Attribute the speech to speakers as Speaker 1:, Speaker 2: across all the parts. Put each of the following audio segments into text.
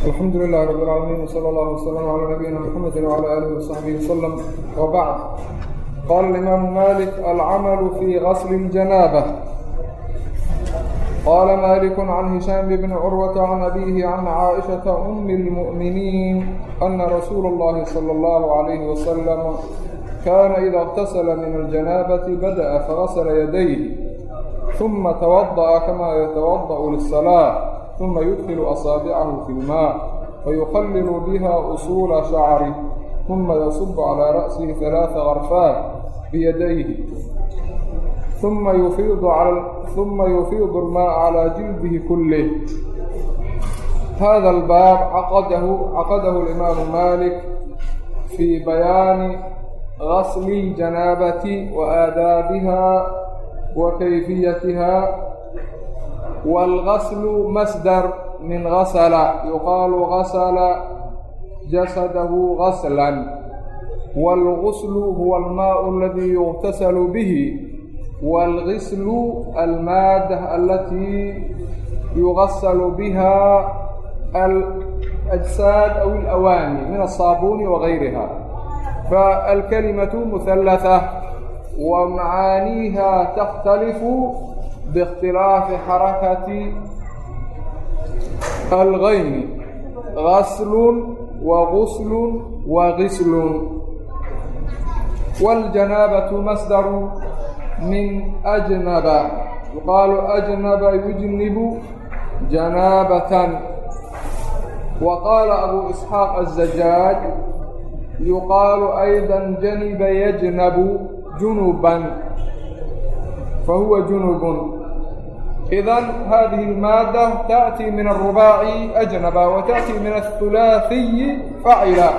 Speaker 1: alxamdu lilahi rab اlcaalamiin wsala allahu waslama calaa nabiyina muxamedi wcala aalihi wasaxbihi wasalam wabacd qaala imaamu malik alcamalu fii gasli اljanaaba qaala maliku can hishaam bni curwata can abihi can caaishata umi اlmu'miniin ana rasuula اllahi salى اllahu calayhi wasalam kaana ida اqtasala min aljanaabati bada'a fagasla yadayh uma twada'a kamaa yatawada'u liلsalaa ثuma yudkhilu asaabicahu fi lmaa fayuqallilu biha usuula shacri ثuma yasubu calىa ra'sihi ثalaaثa karfaat biyadayhi ثuma yufiidu اlmaa calىa jildihi kulih hada اlbaab caqadahu اlimaamu malik fii bayaani gasli اljanaabati wa aadaabiha wa kayfiyatiha wاlgaslu masdar min gasla yuqaalu gasla jasadahu gaslan wاlgusl huwa almaء اladii yugtasalu bih wاlgisl almaada alatii yugasalu biha اlأjsaad aw اlأwaani min aلsaabuuni wagayriha faalkalimatu muhalatثة wa macaaniiha tkhtalifu biاkhtilaafi xarakati algayni gaslun waguslun wagislun wاljanaabatu masdaru min ajnaba yuqaalu ajnaba yujnibu janaabatan wa qaala abu isxaaq azajaaj yuqaalu ayda janiba yajnabu junuban fahuwa junubun idan hadihi اlmaadda taأtii min الrubaaci ajnaba wa taأtii min الhulaaثiyi facila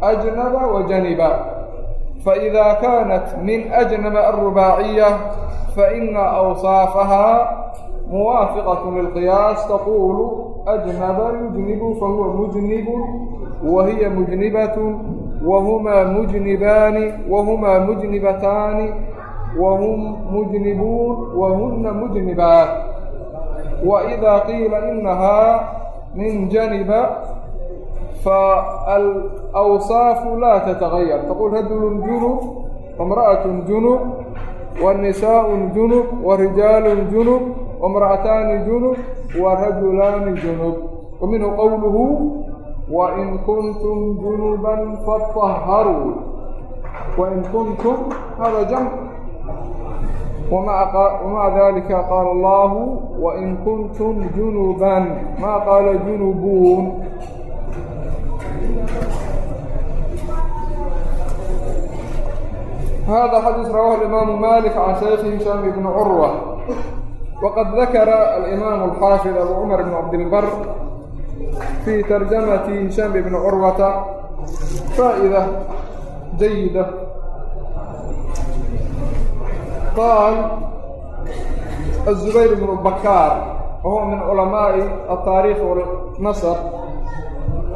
Speaker 1: ajnaba wajaniba faإida kaanat min ajnaba الrubaaciya faإna awsaafaha muwaafiqaة lilqiyaas taqulu ajnaba yujnibu fahuwa mujnibu wa hiya mujnibaة wahumaa mujnibaani wahumaa mujnibataani وهم مجنبون وهن مجنبات وإذا قيل إنها من جنب فالأوصاف لا تتغير تقول رجل جنب وامرأة جنب والنساء جنب ورجال جنب وامرأتان جنب ورجلان جنب ومنه قوله وإن كنتم جنبا فطهروا وإن كنتم هذا جمع ومع ذلك قال الله وإن كنتم جنوبا ما قال جنوبون هذا حديث رواه الإمام مالك عن شيخ هشام بن عروة وقد ذكر الإمام الحافظ أبو عمر بن عبد البر في ترجمة هشام بن عروة فائدة جيدة قال الزبير بن بكار وهو من علماء التاريخ والنصر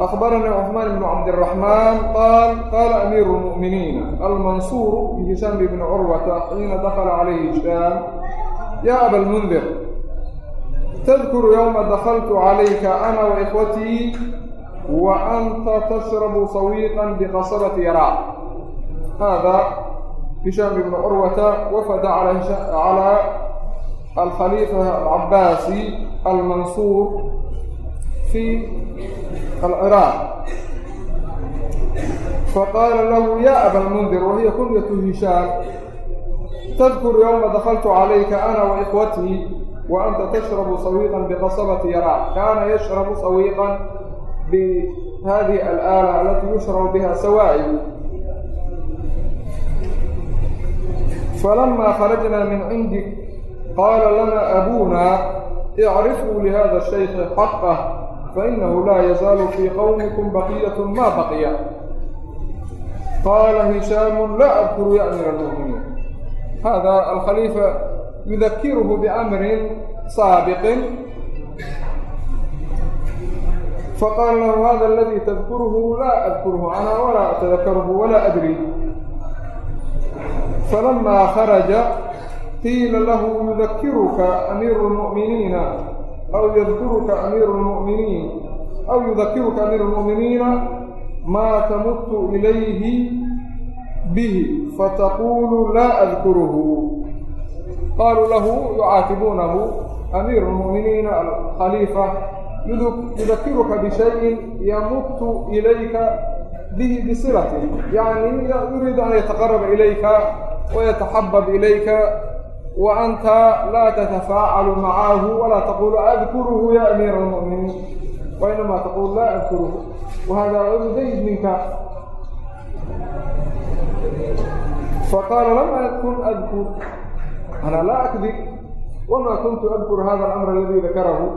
Speaker 1: أخبرنا عثمان بن عبد الرحمن قال قال أمير المؤمنين المنصور بهشام بن عروة حين دخل عليه هشام يا أبا المنذر تذكر يوم دخلت عليك أنا وإخوتي وأنت تشرب صويقا بقصبة يراع هذا هشام بن عروة وفد على على الخليفة العباسي المنصور في العراق فقال له يا أبا المنذر وهي كنية هشام تذكر يوم دخلت عليك أنا وإخوتي وأنت تشرب صويقا بقصبة يراع كان يشرب صويقا بهذه الآلة التي يشرب بها سوائل فلما خرجنا من عندك قال لنا أبونا اعرفوا لهذا الشيخ حقه فإنه لا يزال في قومكم بقية ما بقي قال هشام لا أذكر يا أمير المؤمنين هذا الخليفة يذكره بأمر سابق فقال له هذا الذي تذكره لا أذكره أنا ولا أتذكره ولا أدري فلما خرج قيل له يذكرك أمير المؤمنين أو يذكرك أمير المؤمنين aw yudakiruka amiir اlmu'miniina maa tamutu ilayhi bihi fataqulu laa adkuruhu qaaluu lahu yucaatibuunahu amiiru اlmu'miniina alkhaliifa yudakiruka bishayin yamutu ilayka bihi bisilatin yani yuriidu an yataqaraba ilayka wayataxabab ilayka wa anta laa tatafaacalu macahu walaa taqulu adkuruhu ya amiira almu'miniin wa inamaa taqulu laa adkuruhu wahada udayid minka faqaala lam akun adkur anaa laa akdib wamaa kuntu adkur hada alamra aladii dakarahu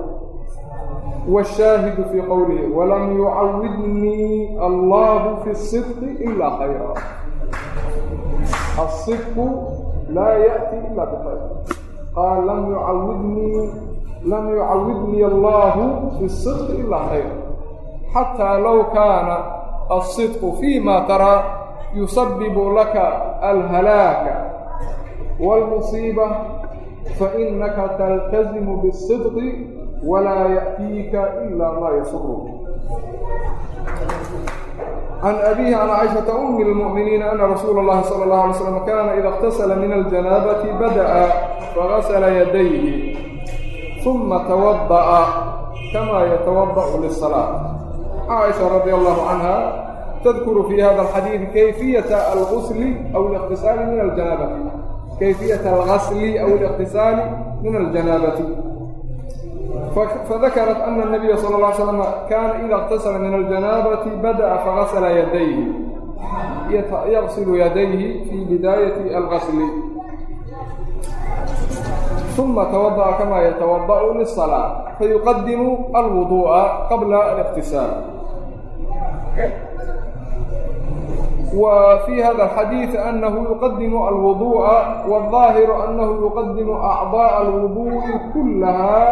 Speaker 1: washaahidu fii qowlihi walam yucawidnii allahu fi sidqi ilaa khayra aلصdq laa yأti ila bkayr qaal lam yucawidni اllah bالصdq ila khayr xatىa low kaana aلصdq fيma taraa yusabibu laka alhalaaka wاlmuصiiba fainaka taltazimu bالصdq walaa yأtiika ila maa yasuru can abihi can caishata umi lmu'miniina ana rasuula اllahi sala اllah alay slam kaana ida اqtasala min aljanaabati bada'a fagasla yadayhi uma tawada'a kama yatawada'u lisalaa caaisha radia allahu canha tadkuru fii hada alxadiidi kayfiyata alqusli aw اliqtisaali min aljanaabati kayfiyata algasli aw اliqtisaali min aljanaabati fadakarat ana nabiya sala alla ly slam kaana ida اqtasala min aljanaabati bada'a fagasla yadayhi yaqsilu yadayhi fii bidaayati algasli uma tawada'a kamaa yatawada'u lisalaa fayuqadimu alwuduu'a qabla aliqtisaal وفي هذا الحديث أنه يقدم الوضوء والظاهر أنه يقدم أعضاء الوضوء كلها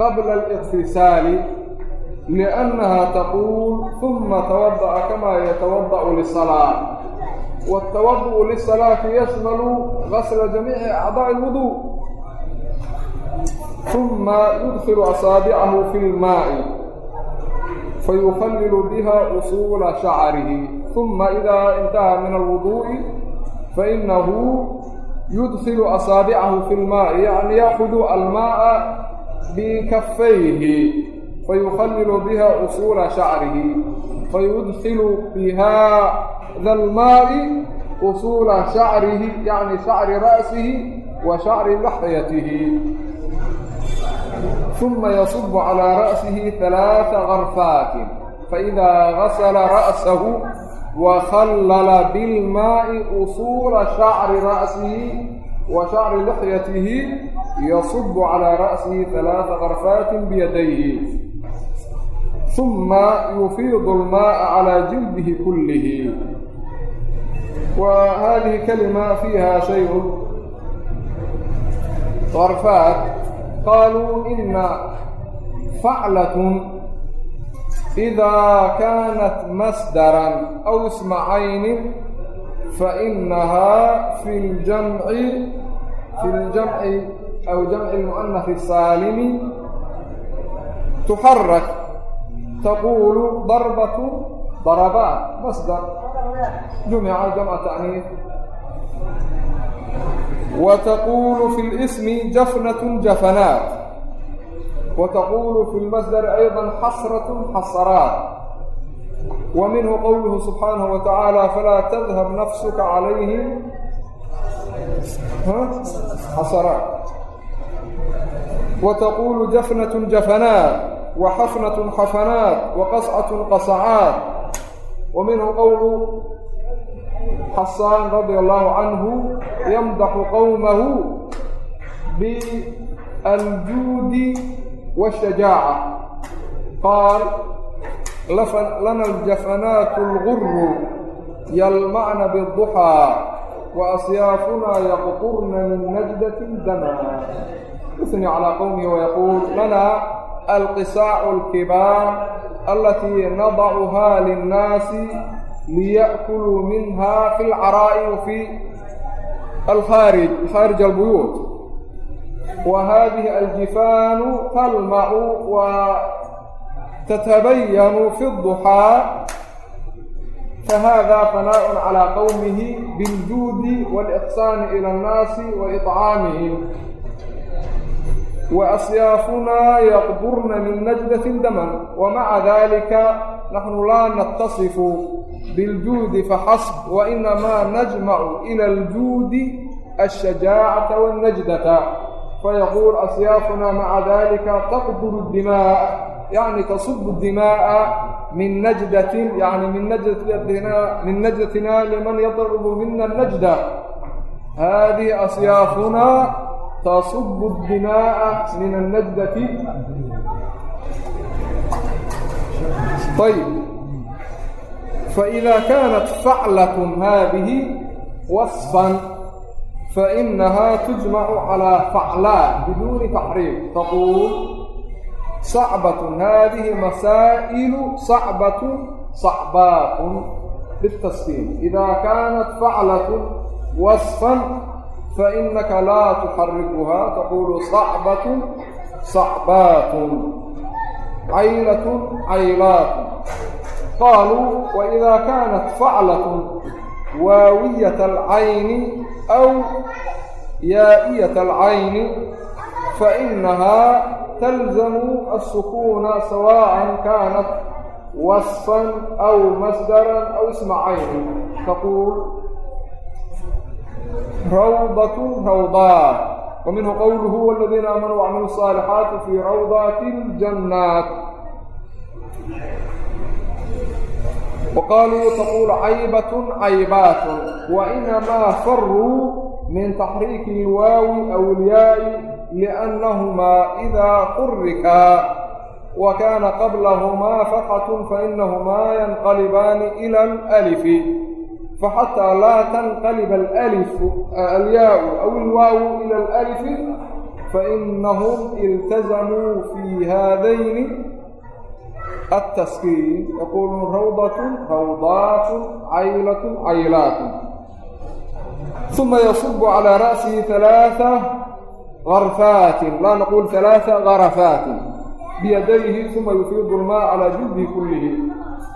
Speaker 1: qabla اlاktisaali liأnnaha taquul ثuma tawadaأa kama yatawadأu liلsalaaة wالtawadu'u liلsalaati yashmalu gasla jamiici acdaaءi اlwuduء ثuma yudkilu asaabicahu fi اlmaaءi fayukallilu biha usuula shacarihi uma idaa intaha min alwuduu'i fainahu yudkilu asaabicahu fi اlmaaءi yani yaakudu almaaءa bikafayhi fayukallilu biha usuula shacrihi fayudkilu bi hada almaai usuula shacrihi yani shacri ra'sihi wa shacri laxyatihi uma yasubu calaa ra'sihi halaaa garfaatin faidaa gasala ra'sahu وخلل بالماء أصول شعر رأسه وشعر لحيته yasub calaa ra'sihi halaada karfaatin biyadayhi suma yufiidu almaa'a calaa jildihi kullihi wa hadihi kalima fiiha shayun darfaat qaaluu ina faclatun إذا كانت مصدرا أو اسمعين فإنها في الجمع في الجمع aw jamci mu'anafi saalimi tuxarak taquulu darbatu darabaat masdar jumica jamca tacniif wa taquulu fi lismi jafnatun jafanaat wa taquulu fi lmasdari ayda xasratun xasaraat ومنه قوله سبحانه وتعالى فلا تذهب نفسك عليهم. حسرات wataquulu jafnatun jafanaat wa xafnatun xafanaat wa qascatun qasacaat wa minhu qowlu xasaan radia allahu canhu yamdaxu qowmahu bialjuudi washajaaca qaal lana ljafanaatu alguru yalmacna biduxaa wa asyaafuna yaqturna min najdati dama يثني على قومه ويقول لنا القساع الكبار التي نضعها للناس ليأكلوا منها في العراء وفي الخارج خارج البيوت وهذه الجفان تلمع tatabayanu fi الضuxaa fahada fanaaء calى qowmihi biاljuudi wاlإxsaani ilى الnaasi وإطcaamihim وأصيافنا يقبرن من نجدة دما ومع ذلك نحن لا نتصف بالجود فحسب وإنما نجمع إلى الجود الشجاعة والنجدة فيقول أصيافنا مع ذلك تقبر الدماء يعني تصب الدماء من نجدة يعني من نجدتنا من نجدتنا لمن يضرب منا النجدة هذه أصيافنا tasubu اdimaaa min anadbati ayb faإida kaanat faclatum haadihi wasfan fainahaa tujmacu calىa faclaa biduuni taxriib taquul sacbatun haadihi masaa'ilu sacbatun sacbaatun. Bitaskiin idaa kaanat faclatun wasfan faإnaka laa tuxarikuhaa taqulu صacbaة صacbaat caylaة caylaat qaaluu وإida kaanat faclaة waawiyaة الcayni أw yaaئiyaة الcayni faإnahaa talzamu الsukuuna sawاءa kaanat waصفا أw masdara أw isma cayni taquul rawdaة rawdaat وminhu qowluhu wاladiina aamanuu وacmiluu الصاalixaati fii rawdaati الjannaat وqaaluu taquul caybaة caybaat وإnamaa faruu min taxriiki اlwaawi aw اlyaaءi لأnnahumaa إidaa xurikaa wa kaana qablahumaa fakxaة faإnahumaa yanqalibaani إilى الأlف faxatىa laa tanqaliba alyaau aw ilwaawu ila alalifi fainahum iltazamuu fii haadayni التسكين يقولون روضة روضات عيلة عيلات ثم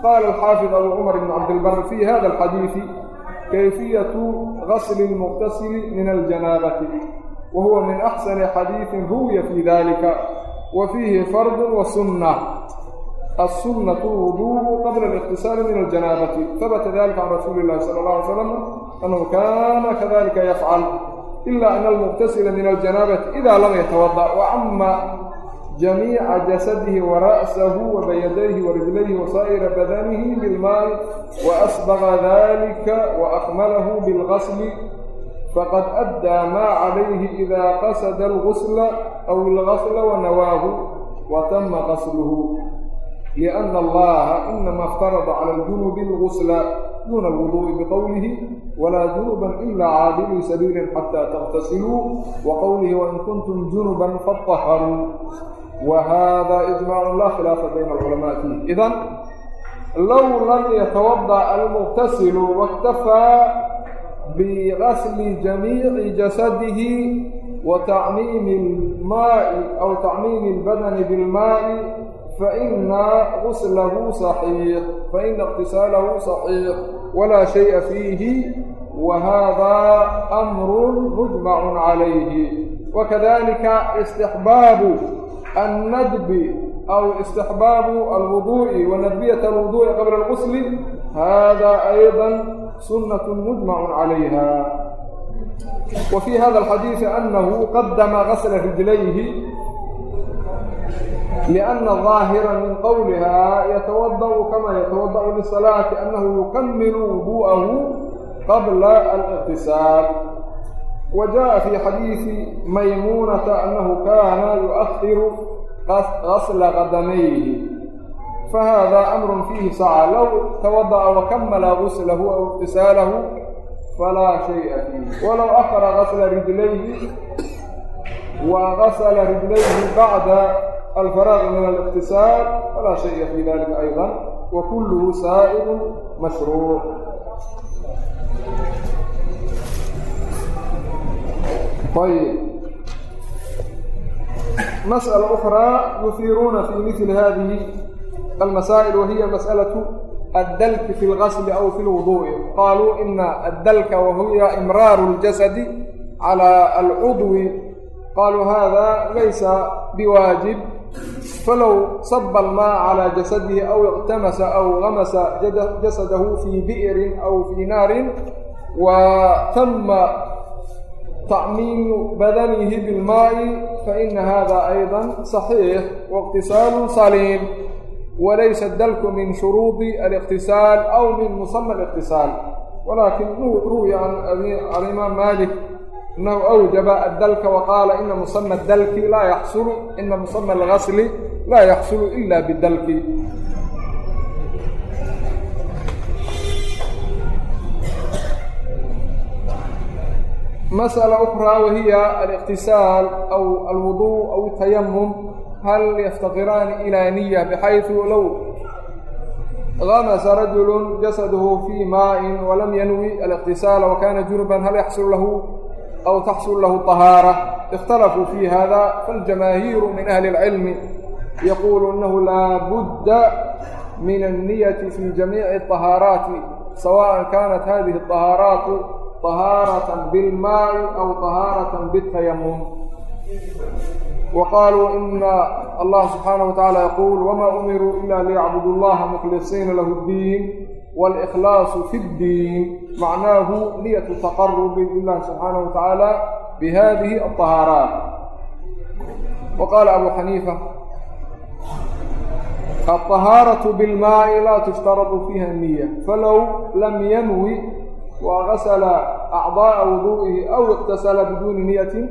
Speaker 1: qaala alxaafid abu cumar ibn cabdilbar fii hada alxadiidi kayfiyatu gasli اlmuqtasili min aljanaabati wa huwa min axsani xadiidin ruwiya fii dalika wa fiihi fardu wa sunna الsunaة الwuduء qabla الاqtisaal min الjanaabaةi habata dalika can rasuuli اlahi salى اlه alay slam annahu kana kadalika yafcal ila an almuqtasila min aljanaabaةi ida lam yatawaضأ وcama jamiica jasadihi wa ra'sahu wa bayadayhi wa rijlayhi wa saa'ira badanihi bilmaay wa asbaqa dalika wa akmalahu bilqasli faqad addaa maa calayhi idaa qasada algusla aw alqasla wa nawaahu wa tama qasluhu lianna allaha inama iftarada cala aljunubi algusla duuna alwuduu'i biqowlihi walaa junuban ilaa caadilii sabiilin xataa taqtasiluu wa qowlihi wain kuntum junuban fataharuu وقوله وإن كنتم جنبا فاطهروا وهذا إجماع لا خلاف بين العلماء فيه إذن لو لم يتوضأ المغتسل واكتفى بغسل جميع جسده وتعميم الماء أو تعميم البدن بالماء فإن غسله صحيح فإن اغتساله صحيح ولا شيء فيه وهذا أمر مجمع عليه annadbi aw istixbaabu alwuduu'i wa nadbiyata alwuduu'i qabla alqusli hada aydan sunnat mujmacun calayha wa fii hada alxadiidi annahu qadama gasla rijlayhi لأن الظاهر من قولها يتوضأ كما يتوضأ للصلاة أنه يكمل وضوءه قبل الاغتسال. وجاء في حديث ميمونة أنه كان يؤخر غسل قدميه فهذا أمر فيه سعة لو توضأ وكمل غسله أو اغتساله فلا شيء فيه ولو أخر غسل رجليه وغسل رجليه بعد الفراغ من الاغتسال فلا شيء في ذلك أيضا وكله سائر مشروع طيب مسألة أخرى يثيرون في مثل هذه almasaa'il wahiya mas'alaة addalki fi اlgasli aw fi اlwuduءi qaluu ina addalka wahiya imraaru اljasadi calى alcudwi qaluu hada laysa biwaajib falow saba almaa calى jasadihi aw اqtamasa aw gamasa jasadahu fii bi'rin aw fii naarin wa tama tacmiimu badanihi bilmaa'i faina hada ayضa صaxiix واqtisaalu saliim walaysa dalku min shuruudi الاqtisaal aw min musama الاqtisaal walakin ruwiya can alimaam malik أنه أوجب الدلك وقال إن مسمى الدلك لا يحصل إن مسمى الغسل لا يحصل إلا بالدلك masألة أخرى wahiya الاqtisaal أw alwuضوء aw التayamum hal yftaqiraani ilى niية bxayثu low gamsa rajul jasadhu fii maaءi walam yanwi الاqtisaala wakana junuba hal yaxsul lahu aw taxsul lahu طahaarة اkhtalafuu fi hada faاljamaahiiru min أhli الcilmi yaquulu inahu laa budda min الniyaةi fi jamiiعi الطahaaraati sawaءa kanat hadihi الطahaaraatu طهاaرة بالmاء أو طهاaرة بالتيمم وqاlوا إن الله سبحaaنه وتaعالى يقول وmا أمروا إلا ليعبدوا اللهa مkلصينa لh الdين والإkلاaص في الdين معناه نية تqرب للh سبحaaنه وتaعالى بhذه الطهاaرات وqال أبو حنيفة الطهاaرة بالmاء لا تشترط فيها النية فلو لم ynوي وغسل أعضاء وضوئه أو اغتسل بدون نية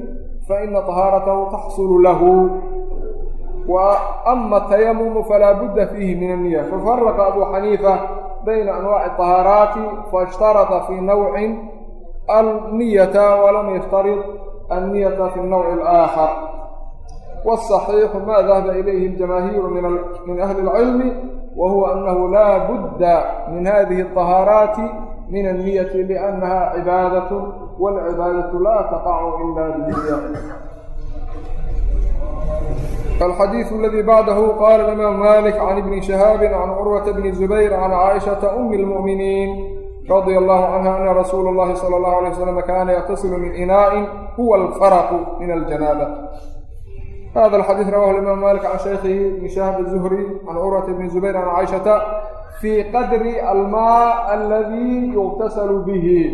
Speaker 1: فإن طهارته تحصل له وأما التيمم فلا بد فيه من النية ففرق أبو حنيفة بين أنواع الطهارات فاشترط في نوع النية ولم يشترط النية في النوع الآخر والصحيح ما ذهب إليه الجماهير من من أهل العلم وهو أنه لا بد من هذه min alniyati liannaha cibaadatu walcibaadatu laa taqacu ila biniya الxadيiث اladي bعdh qal الإmam malik عn ibn شhhاab عn curwaةa bn زubayr عn caaشhaةa أm الmؤminiin radي الlه عnهa ana rasuul الlahi slى الlه عlيه وsلم kana yqtasl min inaaءi huwa اlfrq min الjanاabة من إناء هو الفرق من الجنابة هذا الحديث رواه الإمام مالك عن شيخه ابن شهاب الزهري عن عروة بن الزبير عن عائشة في قدر الماء الذي يغتسل به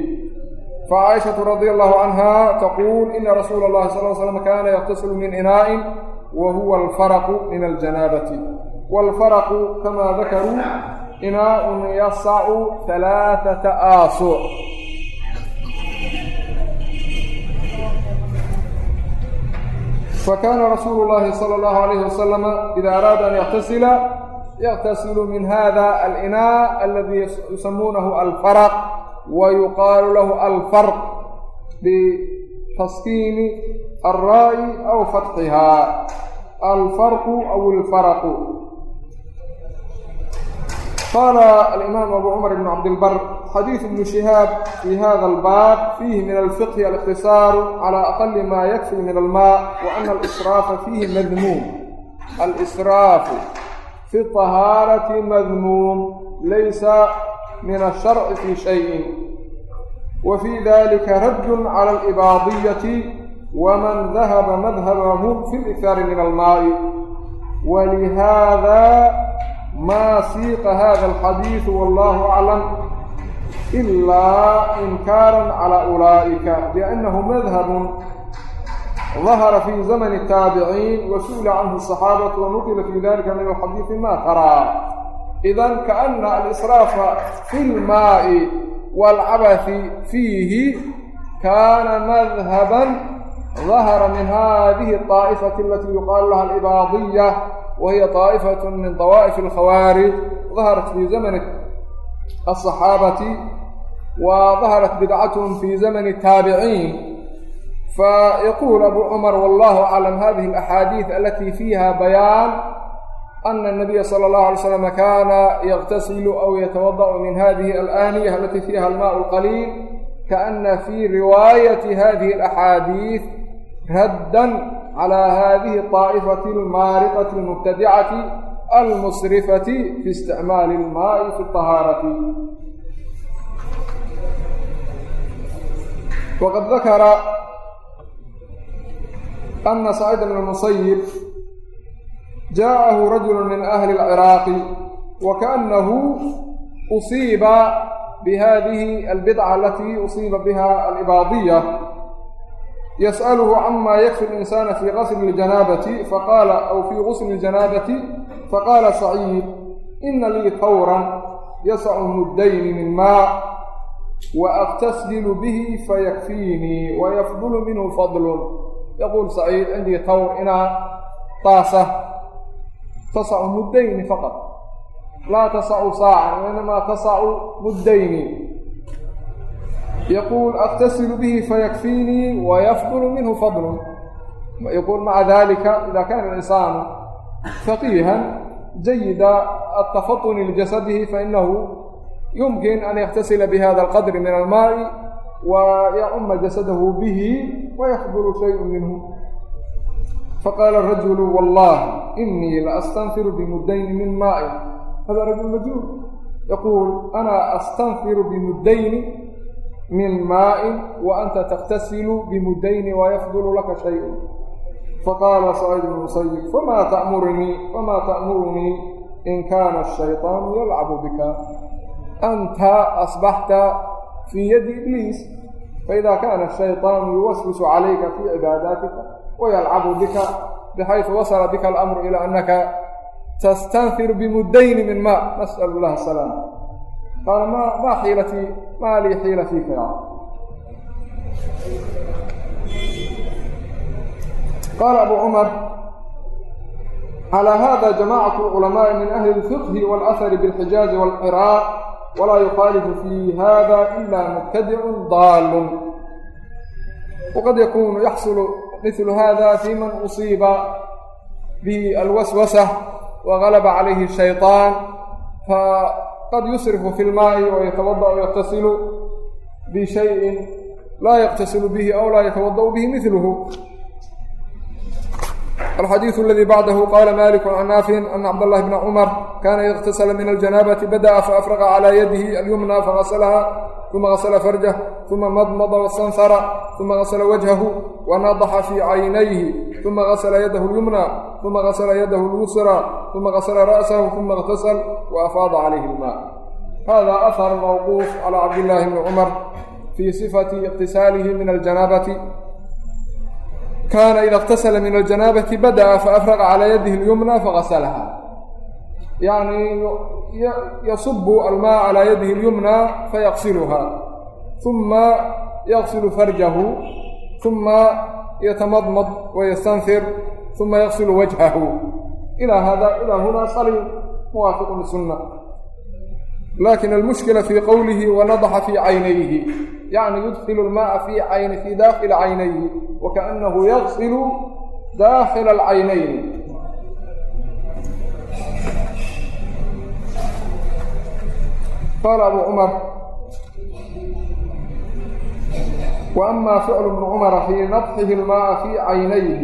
Speaker 1: فعائشة رضي الله عنها تقول إن رسول الله صلى الله عليه وسلم كان يغتسل من إناء وهو الفرق من الجنابة والفرق fakaana rasuulu llaahi sala allahu alayhi wasalama ida araada an yaktasila yaktasilu min hada alinaa aladi yusamuunahu alfaraq wa yuqaalu lahu alfarq bitaskiini alraa'i aw fatxihaa alfarqu aw ilfaraqu qaala alimaam abu cumar ibn cabdilbar الإمام أبو عمر بن عبد البر حديث ابن شهاب في هذا الباب فيه من الفقه الاقتصار على أقل ما يكفي من الماء وأن الإسراف فيه مذموم الإسراف في الطهارة مذموم ليس من الشرع في شيء وفي ذلك رد على الإباضية ومن ذهب مذهبهم في الإكثار من الماء ولهذا ما سيق هذا الحديث والله أعلم إلا إنكارا على أولئك لأنه مذهب ظهر في زمن التابعين وسئل عنه الصحابة ونقل في ذلك من الحديث ما ترى إذا كأن الإسراف في الماء والعبث فيه كان مذهبا ظهر من هذه الطائفة التي يقال لها الإباضية وهي طائفة من طوائف الخوارج ظهرت في زمن الصحابة وظهرت بدعتهم في زمن التابعين فيقول أبو عمر والله أعلم هذه الأحاديث التي فيها بيان أن النبي صلى الله عليه وسلم كان يغتسل أو يتوضأ من هذه الآنية التي فيها الماء القليل كأن في رواية هذه الأحاديث ردا على هذه الطائفة المارقة المبتدعة almusrifati fi isticmaali ilmaa'i fi اطahaarati waqad dakara ana sacيid bn musayib jaaءahu rajulu min ahli اlciraaqi wakaأnahu usiiba bihadihi albidca alatii usiiba biha alibaadiya yasأlhu cama yakfi اlinsana fi gasli اljanaabati faqaala aw fi gusli اljanaabati faqaala saciid ina lii tawran yasacu muddayni min maa waaqtasdilu bihi fayakfiinii wayafdulu minhu fadlun yaquul saciid cindii tawr inaa taasa tasacu muddayni faqad laa tasacu saacan wainamaa tasacu muddayni yaquul aqtasilu bihi fayakfiinii wayafdulu minhu fadlun yaquul maca dalika ida kana alinsaanu faqiihan jayida atafatuni lijasadihi fainahu yumkin an yaktasila bihada alqadri min almaai wa yauma jasadahu bihi wayaqduru shayun minhu faqaala rajulu wallahi inii laastanfiru bimudayni min maai hada rajul majhuul yaquul ana astanfiru bimudayni min maai wa anta taktasilu bimudayni wa yafdulu laka shayun faqaala saciid bnu musayib fama ta'murnii fama ta'murunii in kana الshayطaanu yalcabu bika anta asbaxta fii yadi ibliis faida kana الshayطaanu yuwaswisu calayka fii cibaadaatika wayalcabu bika bxayثu wasla bika alamru ilى anaka tastanfiru bimudayni min ma nasأl اllah الsalaam qaala ma ma xiilatii ma lii xiila fiika ya qaala abu cumar calى hada jamacaة اlculamaaءi min ahli اlfiqhi wاlأhari bاlxijaazi wاlciraaq walaa yukhalifu fi hada ila mubtadicu daalun waqad yakunu yaxsulu mithlu hada fi man usiiba بالwaswasة وغلba عalayhi الشhayطaan faqad yusrifu fi اlmaaءi وyatawaضأ yqtasilu bشhayءi laa yqtasilu bihi aw laa yatawaضأ bihi miثlhu الxadيiث اladي bعdahu qala malik can naafic أn cabdالlahi بn cmr kana اغtasla min الجanاabaةi badaأa faأfرqa عlى yadihi اlyumnى fagaslha ثuma gasla farjh ثuma madmd واstanfra ثuma gasla wجهh wanadaxa fii caynayhi ثuma gasla yadahu اlyumnى ثuma gasla yadahu اlyusrى ثuma gasla ra'sahu ثuma اغtasl وafaada calayhi اlmاء hada أhar mawquuf calى cabdالlahi bni cmr fii صifati اqtisaalihi min الjanاabati kana ida اqtasla min الjanاabati badaأa faأfرqa calى yadihi اlyumnى fagaslha yani yasubu almaa calى yadihi اlyumnى fayaqsilha ثuma yaqsilu farjahu ثuma yatamadmad wayastanfir ثuma yaqsilu wajhahu ilaa hada ilaa huna saliim muwaafiq lisunna laakiin almushkila fii qowlihi wanadaxa fii caynayhi yacni yudkilu lmaaa fii cayni fii daakhili caynayhi wakaannahu yaqsilu daakhila alcaynayni qaala abu cumar wa ama ficlu bnu cumara fii nadxihi lmaaa fii caynayhi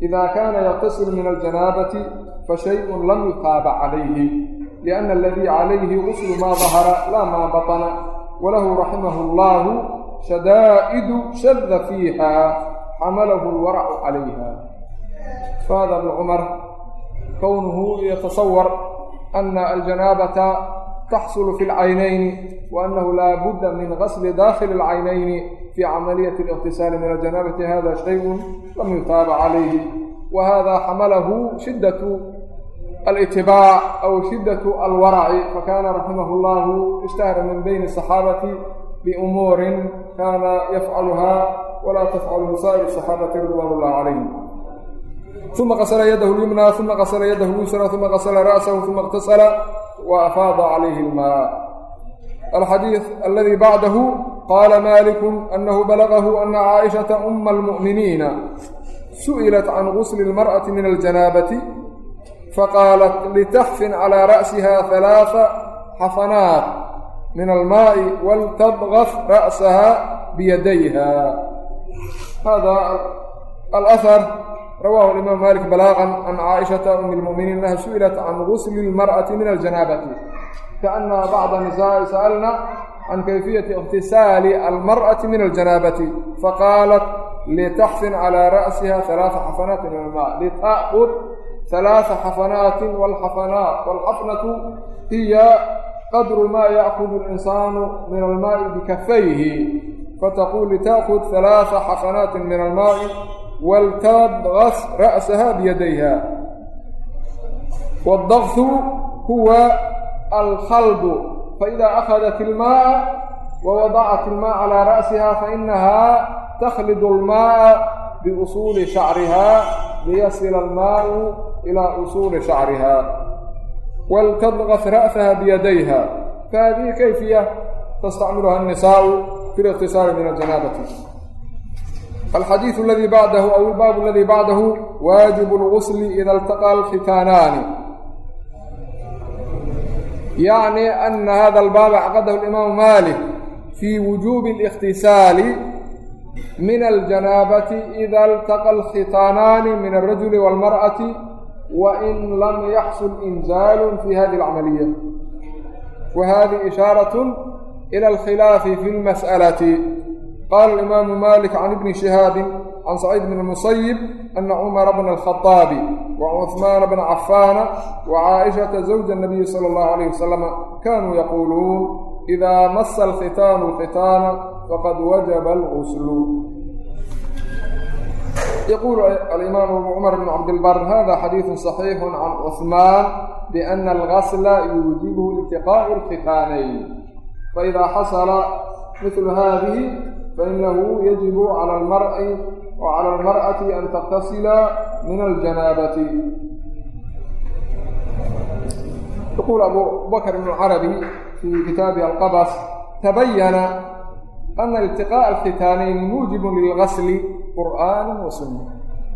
Speaker 1: ida kaana yaqtasil min aljanaabati fa shayun lam yutaaba calayhi lianna aladii calayhi guslu maa dahara laa maa batana walahu raximahu allaahu shadaa'idu shada fiiha xamalahu lwaracu calayha faada bnu cumar kownuhu yatasawar ana aljanaabata taxsulu fi lcaynayni waannahu laa budda min gasli dakhili alcaynayni fi camaliyati اliqtisaali min aljanabati hada shayءu lam yutaaba calayhi wa hada xamalahu shidatu الاتباع أو شدة الورع فكان رحمه الله اشتهر من بين الصحابة بأمور كان يفعلها ولا تفعله سائر الصحابة رضوان الله عليهم ثم غسل يده اليمنى ثم غسل يده اليسرى ثم غسل رأسه ثم اغتسل وأفاض عليه الماء الحديث الذي بعده قال مالك أنه بلغه أن عائشة أم المؤمنين سئلت عن غسل المرأة من الجنابة faqaalat litaxfin calaa ra'siha halaaa xafanaat min almaa'i waltabgaf ra'saha biyadayha hada alahar rawahu imaam malik balaaqan can caaishata um lmuminiin annaha su'ilat can gusli lmar'ati min aljanaabati kaana bacda nisaai sa'alna can kayfiyati ikhtisaali almar'ati min aljanaabati faqaalat litaxfin calaa ra'siha halaaa xafanaat min almaa litaqud halaasa xafanaatin walxafanaa walxafanatu hiya qadru maa yaakudu alinsaanu min almaa'i bikafayhi fataqul litaakud halaasa xafanaatin min almaa'i waltabgas ra'saha biyadayha waaldaqsu huwa alkhaldu faidaa akhadat ilmaaa wawadacat ilmaa calaa ra'siha fainahaa takhlidu almaaa biusuuli shacriha liyasila almaءu ilaa usuuli shacriha waltadgas ra'saha biyadayha fahadihi kayfiya tastacmiluha الnisaء fi اliqtisaari min aljanaabati alxadiidu aladii bacdahu aw ilbaabu aladii bacdahu waajibu اlgusli ida iltaqa alkhitaanaani yacni ana hada albaaba caqadahu alimaamu malik fii wujuubi اlikhtisaali min aljanaabati ida iltaqa alkhitaanaani min alrajuli wاlmar'ati wain lam yaxsul inzaalu fi hadi alcamaliya wa hadihi ishaarat ila alkhilaafi fi اlmas'alati qaala alimaamu malik can ibni shihaabi can saciid bn اmusayib ana cumara bna alkhaطaabi wacuثmaana bna cafaana wacaaishata zawja الnabiyi salى اllahu alayh wasalama kanuu yaquuluun idaa masa alkhitaanu alkhitaana faqad wajaba alquslu yaquulu alimaam cumar bn cabdilbar hada xadiidu صaxiixu can cusmaan biana algasla yuujibu iltiqaau alkhitaanayn faidaa xasala mihlu haadihi fainahu yajibu cala almari wacala almar'ati an taktasila min aljanaabati yaquulu abubakr ibn carabi fi kitaabi alqabas tabayana ana iltiqaaءa alkhitaanayni muujibun lilgasli qur'aana wa sunna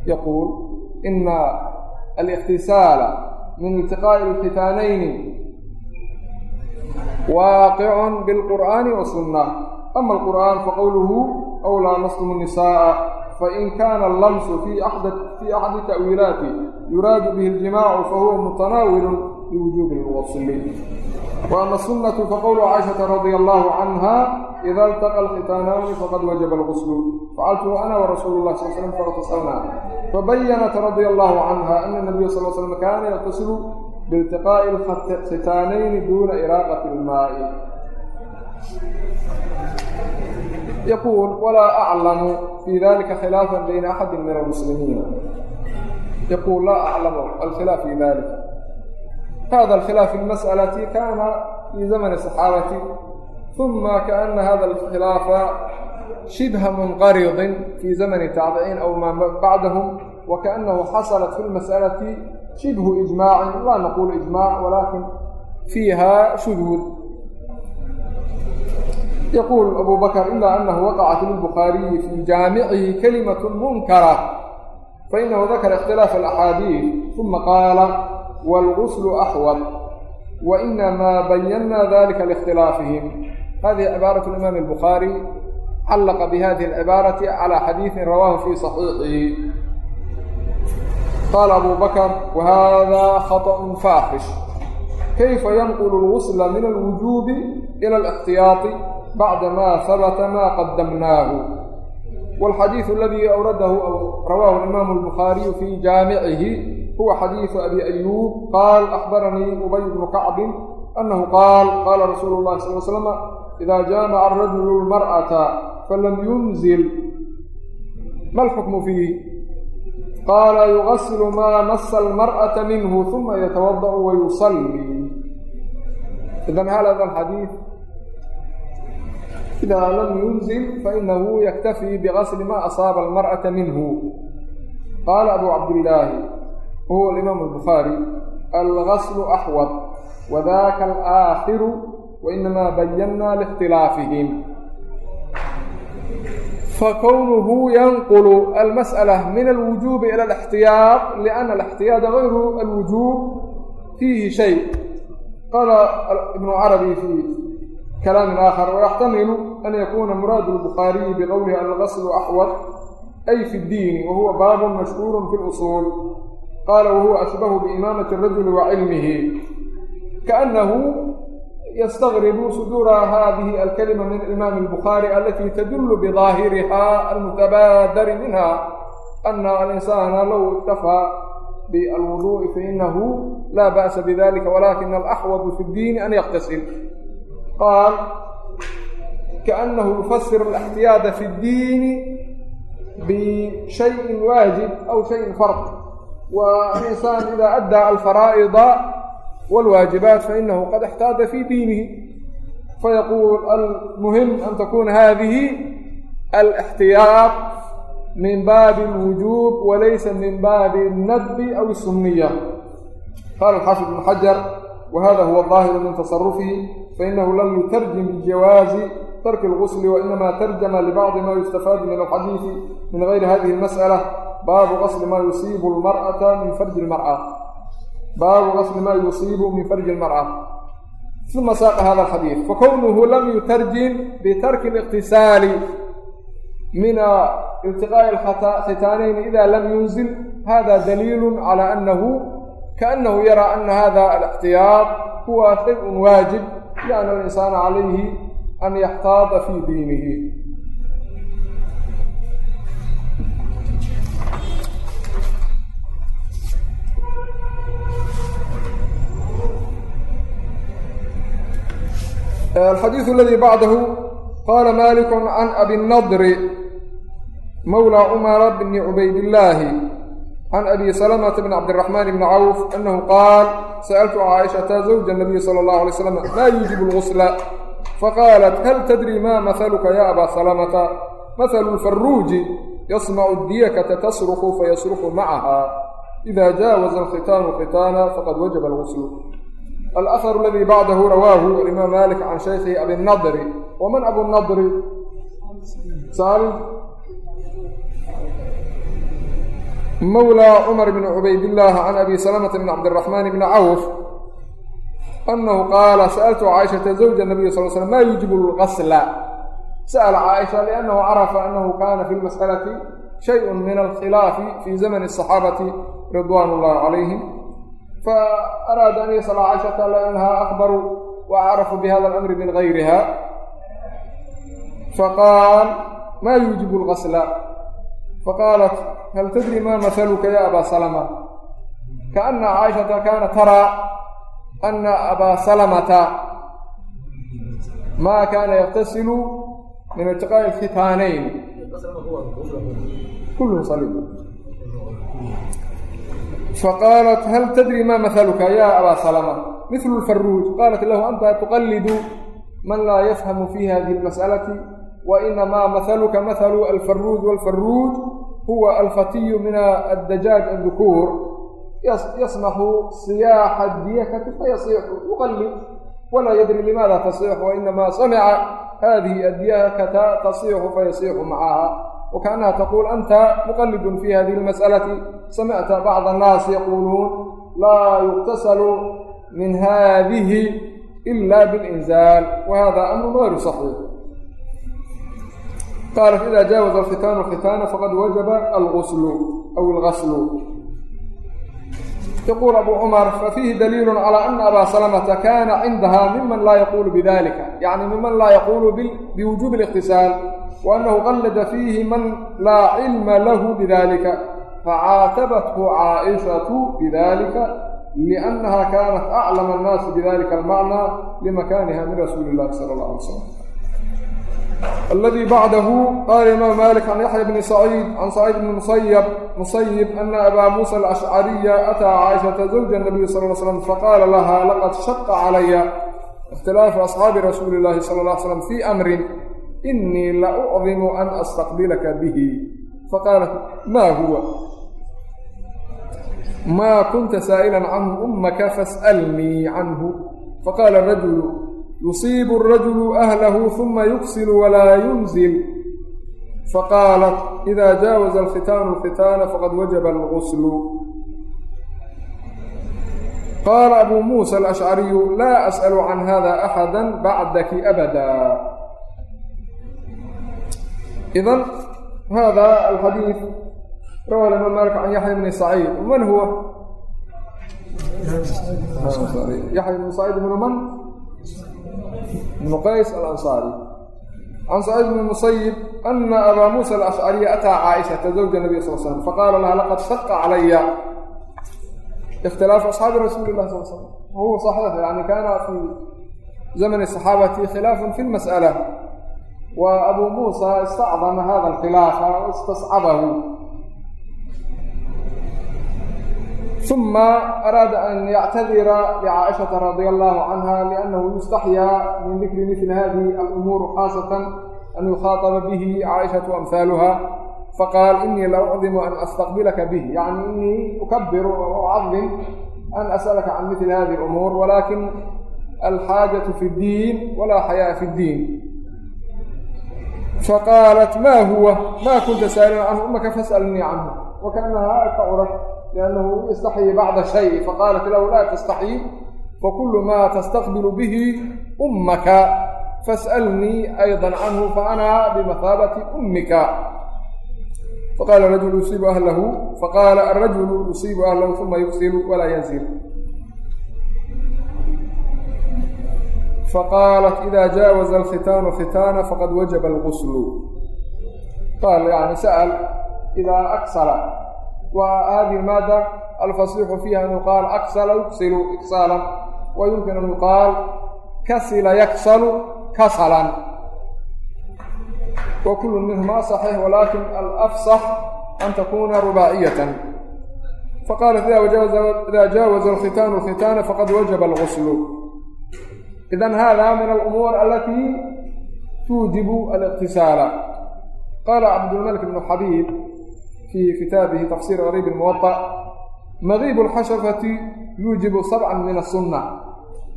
Speaker 1: yaquul ina aliktisaala min iltiqaaءi alkhitaanayni waaqicun bilqur'aani wa sunna ama alqur'aan faqowluhu aw laamastm الnisaءa fain kana allamsu fi axdi ta'wiilaati yuraadu bihi اljimaacu fahuwa mutanaawilun liwujuubi اlwasli wa ama sunnatu faqowlu caaishata radia allahu canha ida iltaqa alkhitaanaani faqad wajaba alguslu facaltuhu ana warasuulu اlah sal slm faqtasalna fabayanat radia allahu canha ana nabiya sal slm kaana yaqtasilu biiltiqaa'i alkhitaanayni duuna iraaqati ilmaa'i yaquul walaa aclamu fii dalika khilaafan bayna axadi min almuslimiina yaquul laa aclamu alkhilaaf fi dalika hada alkhilaaf fi lmas'alati kana fii zamani saxaabati uma kaana hada alkhilaafa shibha munqaridin fii zamani taabiciin aw maa bacdahum wakaanahu xasalat fi lmas'alati shibhu ijmaacin laa naqulu ijmac walakin fiiha shudhud yaquul abu bakr ila anahu waqacat lilbukhaariyi fii jaamicihi kalimat munkara fainahu dakara ikhtilaaf alaxaadiid uma qaala waalguslu axwad wa inamaa bayannaa dalika liikhtilaafihim hadihi cibaarat imaam الbukaari callaqa bihadihi اlcibaarati calى xadiiثi rawaahu fii صaxiixihi qaala abu bakr wahada khaطأ faaxish kayfa yanqul اlgusla min alwujuubi ilى اlاxtiyaati bacdamaa habata maa qadamnaahu wاlxadiiثu aladii awradahu rawahu imaamu اlbukhaariyu fii jaamicihi huwa xadiiثu abi ayuub qaal akhbaranii ubay bnu kacbin annahu qaal qaala rasuulu اlahi sal l slama ida jaamaca arajulu lmar'ata falam yunzil ma alxukmu fiih qaala yugasilu maa masa almar'ata minhu uma yatawada'u wa yusallii idan hal hada alxadiid ida lam yunzil fainahu yaktafi bigasli ma asaaba almar'ata minhu qaala abu cabdillaahi wahuwa alimaam albukhaari algaslu axwad wadaka alaakiru wainamaa bayana likhtilaafihim fakownuhu yanqulu almas'ala min alwujuubi ila alاxtiyaaq liana alaxtiyaada gayru alwujuub fiihi shay qaala ibnu carabi fii kalaamin aakhar wayaxtamilu an yakuna muraadu lbukhaariyi biqowlihi algaslu axwad ay fi ddiini wa huwa baabun mashhuurun fi lusuul qaala wahuwa ashbahu biimaamati rajuli wa cilmihi kaannahu yastagribu suduura hadihi alkalima min imaam albukhaari alatii tadullu bidaahiriha almutabaadari minha ana alinsaana low iktafaa bialwuduui fainahu laa ba'sa bidalika walakina alaxwadu fi ddiini an yaktasil qaal kaanahu yufasir alaxtiyaada fi ddiini bishayin waajib aw shayin farq wa an insaan idaa addaa alfaraa'ida walwaajibaat fainahu qad ixtaada fi diinihi fayaquul almuhim an takuna hadihi alixtiyaaq min baabi alwujuub walaysa min baabi alnadbi aw sumniya qaala alxaafid ibn xajar wahada huwa daahiru min tasarufihi fainahu lam yutarjim bijawaazi tarki اlgusli wainama tarjama libacdi ma yustafaadu min alxadiidi min gayri hadihi اlmasأla baabu qasli maa yusiibu lmar'ata min farji lmar'a baabu qasli maa yusiibu min farji lmar'a uma saaqa hada alxadiid fakownuhu lam yutarjim bitarki liqtisaali min iltiqaa'i alkhitaanayni ida lam yunzil. Hada daliilu cala anahu kaanahu yaraa ana hada alixtiyaad huwa shayun waajib. Lianna alinsaana calayhi an yaxtaada fii diinihi. Alxadiiث aladi bacdahu qala malik can abi nadri mawlى cumara bni cubaydillaahi can abi salamata bn cabdiraxmaan bni cawf anahu qaal sa'altu caaishata zawja nabiyi sala allahu alay slam maa yuujibu lgusla faqaalat hal tadri ma mahaluka ya aba salamata mahalu lfaruuji yasmacu diyakata tasruku fayasruku macaha ida jaawaza alkhitaanu khitaana faqad wajaba alguslu alahar aladii bacdahu rawaahu alimaam malik can shaykhihi abinadri waman abunadri mawlى cmar bn cubaydillaah can abi salamata bn cabdiraxmaan bni cawf anahu qaala sa'altu caaishata zawja nabiy sal slam ma yuujibu lgasla sa'la caaisha liannahu carafa anahu kana fi lmas'alati shayء min alkhilaafi fi zamani الصaxaabati ridwan اllahi calayhim faaraada an yasla caaishata liannaha akbaru waacrafu bihada اlamri min gayriha faqaal ma yuujibu lgasla faqaalat hal tadri ma mahaluka ya aba salama kaana caaishata kaana taraa ana abaa salamata ma kaana yaktasilu min iltiqaa'i alkhitaanayn faqaalat hal tadri ma mahaluka ya abaa salama mithlu lfaruuj qaalat lahu anta tuqallidu man laa yafhamu fi hadihi almas'alati wainamaa mahaluka mahalu alfaruuj walfaruuj huwa alfatiyu min addajaaj addukuur yasmaxu siyaaxa diyakati fayasixu yuqallib walaa yadri limaada tasixu wainamaa samica hadihi addiyakata tasixu fayasixu macaha wakaannaha taquul anta muqallidun fi hadihi almas'alati samicta bacda annaasi yaquuluun laa yuqtasalu min hadihi ila bilinzaal wahada amru gayru saxiix qaalat ida jaawaza alkhitaanu alkhitaana faqad wajaba alguslu aw algaslu yaquul abu cumar fafiihi daliilu calى ana abaa salamata kana cindaha miman laa yaqulu bidalika yani miman laa yaqulu biwujubi اliqtisaal waanahu qallada fiihi man laa cilma lahu bidalika facaatabathu caaishatu bidalika liannaha kanat aclama annaasi bidalika almacnaa limakaniha min rasuuli اllahi sala اllah alay slam الذي بعده قال الإمام مالك عن يحيى بن سعيد عن سعيد بن مسيب مسيب أن أبا موسى الأشعري أتى عائشة زوج النبي صلى الله عليه وسلم فقال لها لقد شق علي اختلاف أصحاب رسول الله صلى الله عليه وسلم في inii la ucdimu an astaqbilaka bihi. Faqaalat maa huwa? Maa kunta saa'ilan canhu ummaka fas'alnii canhu faqaala rajulu yusiibu arajulu ahlahu huma yuksilu walaa yunzil. Faqaalat idaa jaawaza alkhitaanu alkhitaana faqad wajaba alguslu qaala abuu muusa alashcariyu laa as'alu can hada axada bacdaki abadaa idan hada alxadiid rawa lma malik can yaxya bni saciid man huwa yaxya bni saciid ibnu man ibnu qays alansaari can saciid bni musayib ana abaa muusa alashcariya ataa caaishata zawja nabiy sal slam faqaala laha laqad shaqa calaya اktilaafu asxaabi rasuuli lah sal slam wahuwa saxiix yani kana fi zamn الصaxaabati khilaaf fi اlmasأla وأبو موسى استعظم هذا الخلافة واستصعبه ثم أراد أن يعتذر لعائشة رضي الله عنها لأنه يستحيا من ذكر مثل هذه الأمور خاصة أن يخاطب به عائشة أمثالها فقال إني لأعظم أن أستقبلك به يعني إني أكبر وأعظم أن أسألك عن مثل هذه الأمور ولكن الحاجة في الدين ولا حياة في الدين faqaalat maa huwa maa kunta saa'ilan canhu imaka fasalnii canhu wa kaanahaa ka urah liannahu yastaxyii bacda shay faqaalat lahu laa tastaxyii fakulu maa tastaqbilu bihi ummaka fasalnii ayda canhu faanaa bimathaabati ummika faqaala rajulu yusiibu ahlahu faqaala arajulu yusiibu ahlahu uma yugsilu walaa yanzil faqaalat ida jaawaza alkhitaanu khitaana faqad wajaba alguslu qaal yani sa'al idaa aksala wa hadihi maada alfasiixu fiiha an yuqaal aksala yuksilu iksaalan wa yumkin an yuqaal kasila yaksalu kasalan wa kullu minhuma saxiix walakin alafsax an takuna rubaaciyatan faqaalat ida jaawaza alkhitaanu khitaana faqad wajaba alguslu idan hada min alumuur alatii tuujibu aliqtisaala qaala cabdulmalik bnu xabiib fii kitaabihi tafsir qariib muwa madiib alxashafati yuujibu sabca min asunna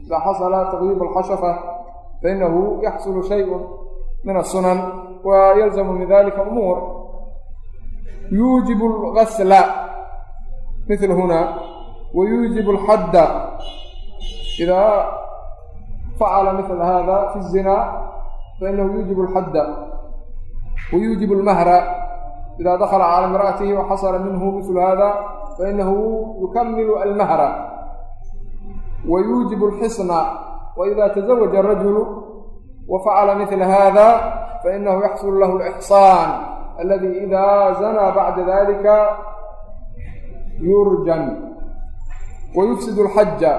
Speaker 1: ida xasala taqdiib alxashafa fainahu yaxsulu shayun min asunan wa yalzamu min dalika umuur yuujibu algasla mil huna wa yuujibu alxadda idaa facala mil hada fi الzina fainahu yuujibu اlxadda wayuujibu اlmahra ida dakla calى imra'atihi waxasala minhu mil hada fainahu yukamilu almahra wayuujibu اlxisna waida taزawaja الrajulu wafacala mil hada fainahu yaxsul lahu اlإxsaan aladi ida zanaa bacda dalika yurjan wayufsid اlxaja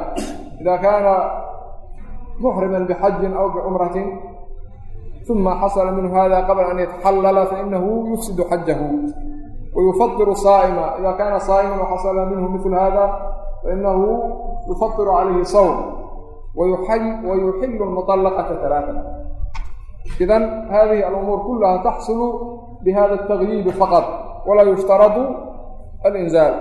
Speaker 1: ida kaana muxriman bxajin aw bcumratin uma xasla minhu hada qabla an yataxallala fainahu yufsid xajahu wayufadiru saa'ima ida kaana saa'iman waxasla minhu mil hada fainahu yufadiru calayhi sawm wayuxilu muطalaqata alaaa idan hadihi alumuur kulaha taxsulu bihada اtagyiibi faqad walaa yushtaradu alinzaal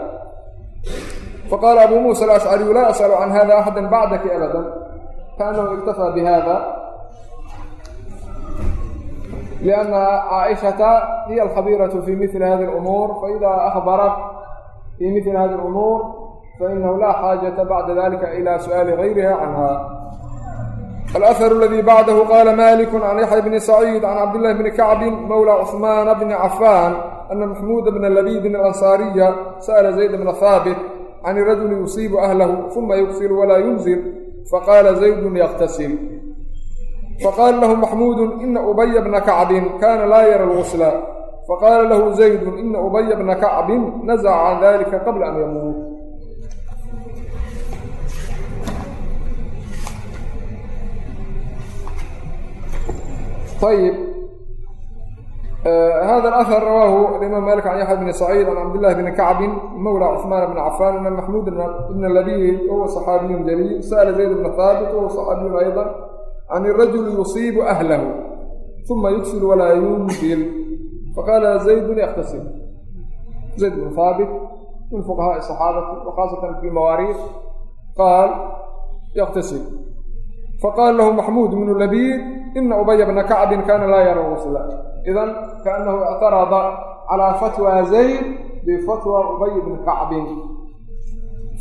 Speaker 1: faqala abu musa alashcariyu laa asأl can hada axada bacdaki abada kaanahu iktafaa bihada lianna caaishata hiya alkhabiiratu fii mili hadi lumuur faidaa ahbarat fii mili hadi lumuur fainahu laa xaajata bacda dalika ila su'aali gayriha canha alأثr اladي bعdh qاla malik عan yaحya bn سacيid عan cabdالlah bni kacbi mowlى cثman bni cafan ana maxmuud bna labidin اlansariya sأla zayd bna haabit can rajuli yusiibu أhlahu ثuma yugsil wala yunzil faqaala zaydun yaktasil faqaala lahu maxmuudu ina ubaya bna kacbin kaana laa yara lgusla faqaala lahu zaydun ina ubaya bna kacbin nazaca can dalika qabla an yamuut ayb Eh, hada اlأhar rawaahu alimaam malik can yaxya bni saciid can cabdillahi bni kacbin mowla cثmaan bni cafaan ana maxmuud bn labiid wahuwa صaxaabiyun jaliil sa'la zayd bna haabit wahuwa صaxaabiyun ayضa can irajuli yusiibu ahlahu uma yugsil walaa yunzil faqaala zaydun yktasim zayd bn haabit min fuqahaai صaxaabati wkhaasatan fi mawaariikh qaal yktasim faqaala lahu maxmuud bnu labiid بن لبيد إن أبي بن كعب كان لا يرى غسلا إذا كأنه اعترض على فتوى زيد بفتوى أبي بن كعب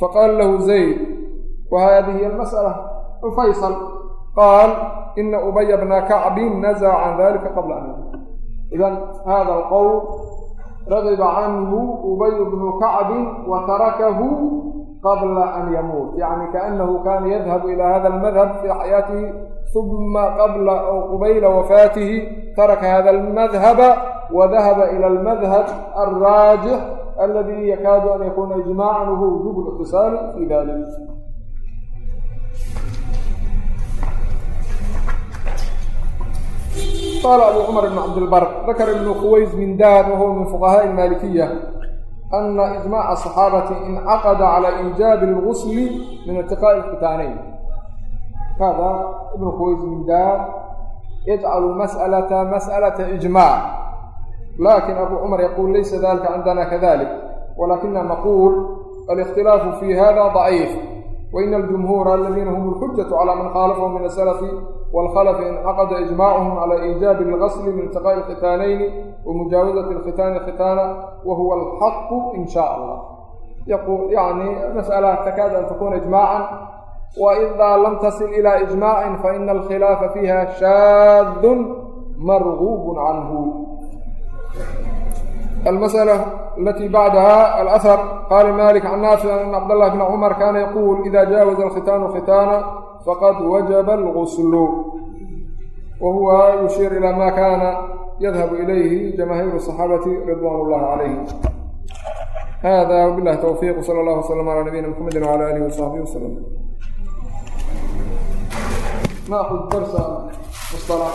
Speaker 1: فقال له زيد وهذه هي المسألة الفيصل قال إن أبي بن كعب نزع عن ذلك قبل أن يموت idan hada alqowl ragiba canhu ubay bnu kacbin wa tarakahu qabla an yamuut yani kaanahu kana yadhabu ila hada almadhab fi xayaatihi uma qabla aw qubayla wafaatihi taraka hada almadhaba wadahaba ila almadhab alraajix aladi yakaadu an yakuna ijmacan wahuwa wujub اliqtisaali fi dalik qال أbو cمر بن cبدالبر ذkر بن خوyز من dاd وهو من فقهاء المالكية أن إجماع الصحاaبة انcقد على إيجاب الغسل من اتقاء الختاaنين hذا بن خوyز من dاd يجعل مسألة مسألة إجماع لكن أbو cمر يقول لyس ذلika عندنا كذلك ولكنa نقول الاختلاف في hذا ضعيف وإن الجمهور الذين هم الحجة على من خالفهم والkhلف انcqd إجmاعهم عlى إيجاaب الغسل بانتقاء الkhitاaنayn ومujaawaزaة الkhitاaن khitاaنa وhuوa الحq in شhاء الlه mسألة تkاad an تkuna إجmاعا وإdا lm تصل إلى إجmاع faإن الkhilاafa فيha شhاad mrغوب عnه almasألة اlati bacdaha alأhar qala malik can naafic an cabdالlah bn cumar kana yaquul ida jaawaza alkhitaanu khitaana faqad wajaba اlguslu wa huwa yushiir ilى ma kana yadhabu ilayhi jamaahiir الصaxaabati ridwan اllahi calayhim hada wbilah towfiiq slى اllah wslm alى nabiyina mxamedi wعalى alihi وصaxbihi wslm نأخذ درس مصطلح.